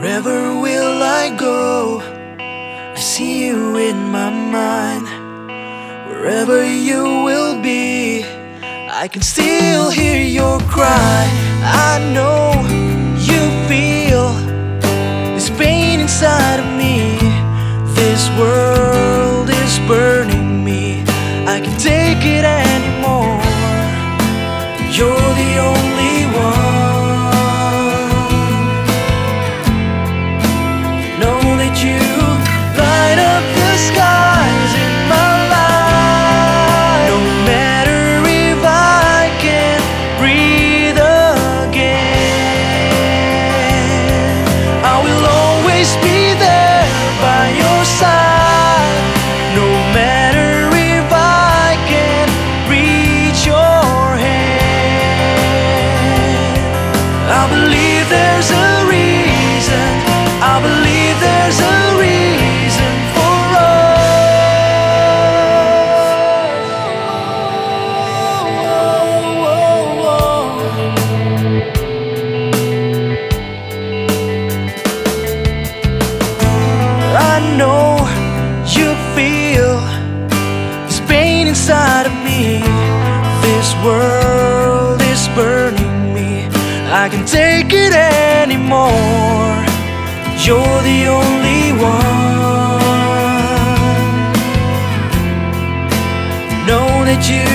Wherever will I go? I see you in my mind. Wherever you will be, I can still hear your cry. I know. world is burning me. I can take it anymore. You're the only one. Know that you